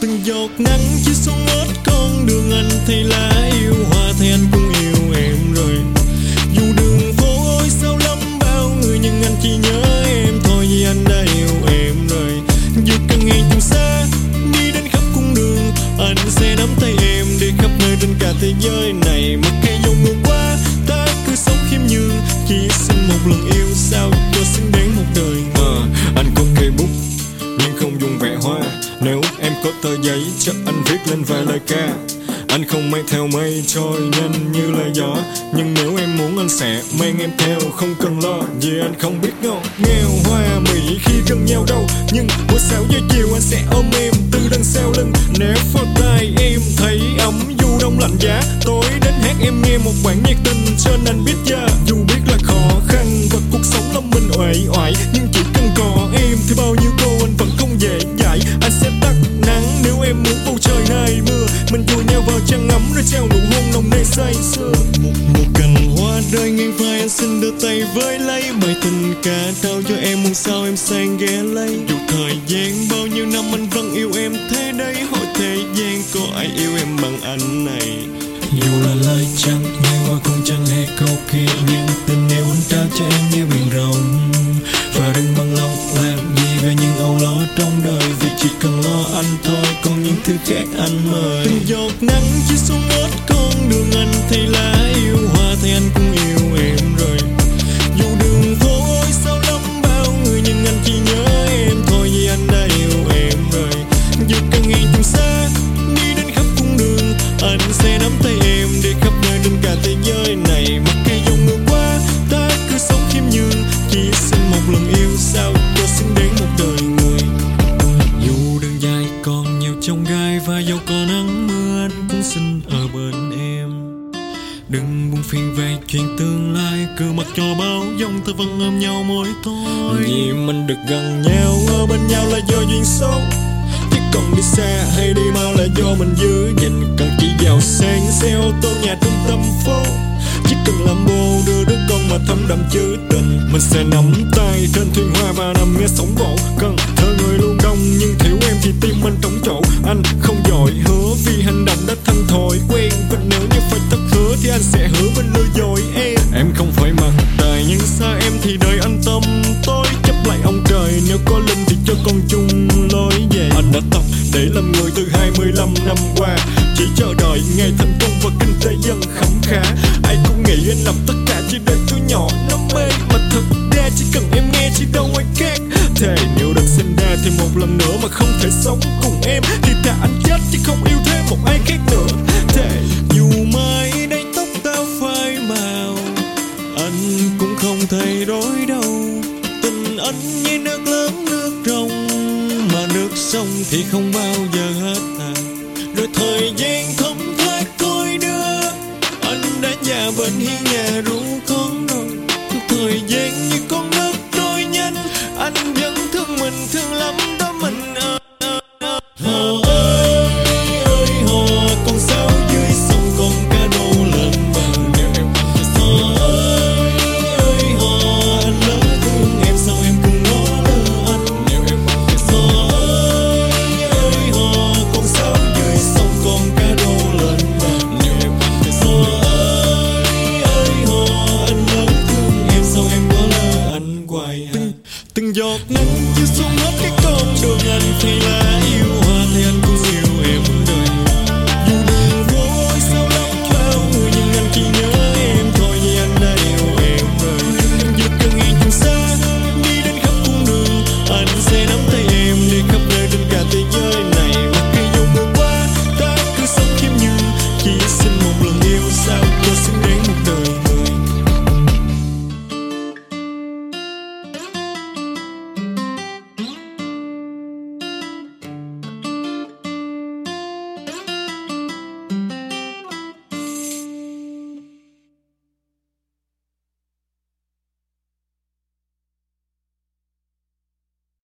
từng giọt nắng chiếu xuống hết con đường anh thấy lá yêu, hoa thì anh cũng yêu em rồi. Dù đường phố ôi sao lắm, bao người nhưng anh chỉ nhớ em. Thôi vì anh đã yêu em rồi. Dù càng ngày càng xa, đi đến khắp cung đường, anh sẽ nắm tay em đi khắp nơi trên cả thế giới này. Mặc kệ dòng ngược qua ta cứ sống khiêm nhường, chỉ xin một lần yêu tờ giấy cho anh viết lên vài lời ca. Anh không mang theo mây trôi nhanh như là gió. Nhưng nếu em muốn anh sẽ mang em theo, Không cần lo, vì anh không biết ngọt nghèo hoa mỹ khi gần nhau đâu, Nhưng buổi sáu giờ chiều anh sẽ ôm em từ đằng sau lưng. Nép vào tai em thấy ấm dù đông lạnh giá, Tối đến hát em nghe một bản nhạc tình cho anh biết ra Dù trời này mưa Mình vùi nhau vào chăn ấm rồi treo nụ hôn nồng nề say sưa. Một, một cành hoa rơi ngang vai anh xin đưa tay với lấy. Bài tình ca trao cho em muôn sao em sang ghé lấy. Dù thời gian bao nhiêu năm anh vẫn yêu em thế đấy. Hỏi thế gian có ai yêu em bằng anh này? Dù là lời chẳng thôi, còn những thứ khác anh mời. Từng giọt nắng chiếu xuống hết con đường anh thấy lá yêu hoa thì anh cũng phiền về chuyện tương lai. Cứ mặc cho bao dòng ta vẫn ôm nhau mỗi tối vì mình được gần nhau, ở bên nhau là do duyên số chứ còn đi xa hay đi mau là do mình giữ gìn. Cần chỉ giàu sang, xe ô tô, nhà trung tâm phố. Chỉ cần làm bồ, đưa đứa con mà thấm đậm chữ tình. Mình sẽ nắm tay trên thuyền hoa và nằm nghe sóng vỗ. Cần không phải mặt tài nhưng xa em thì đời anh tâm tôi chấp lại ông trời, nếu có linh thì cho con chung lối về. Anh đã tập để làm người từ 25 năm qua. Chỉ chờ đợi ngày thành công và kinh tế dần khấm khá. Ai cũng nghĩ anh làm tất cả chỉ để tôi nhỏ nó mê. Mà thật ra chỉ cần em nghe chỉ đâu ai khác. Thề, nếu được sinh ra thì một lần nữa mà không thể sống cũng đối thay đổi đâu tình anh như nước lớn nước rộng, mà nước sông thì không bao giờ hết dọc nắng chiếu xuống hết cái con đường anh thì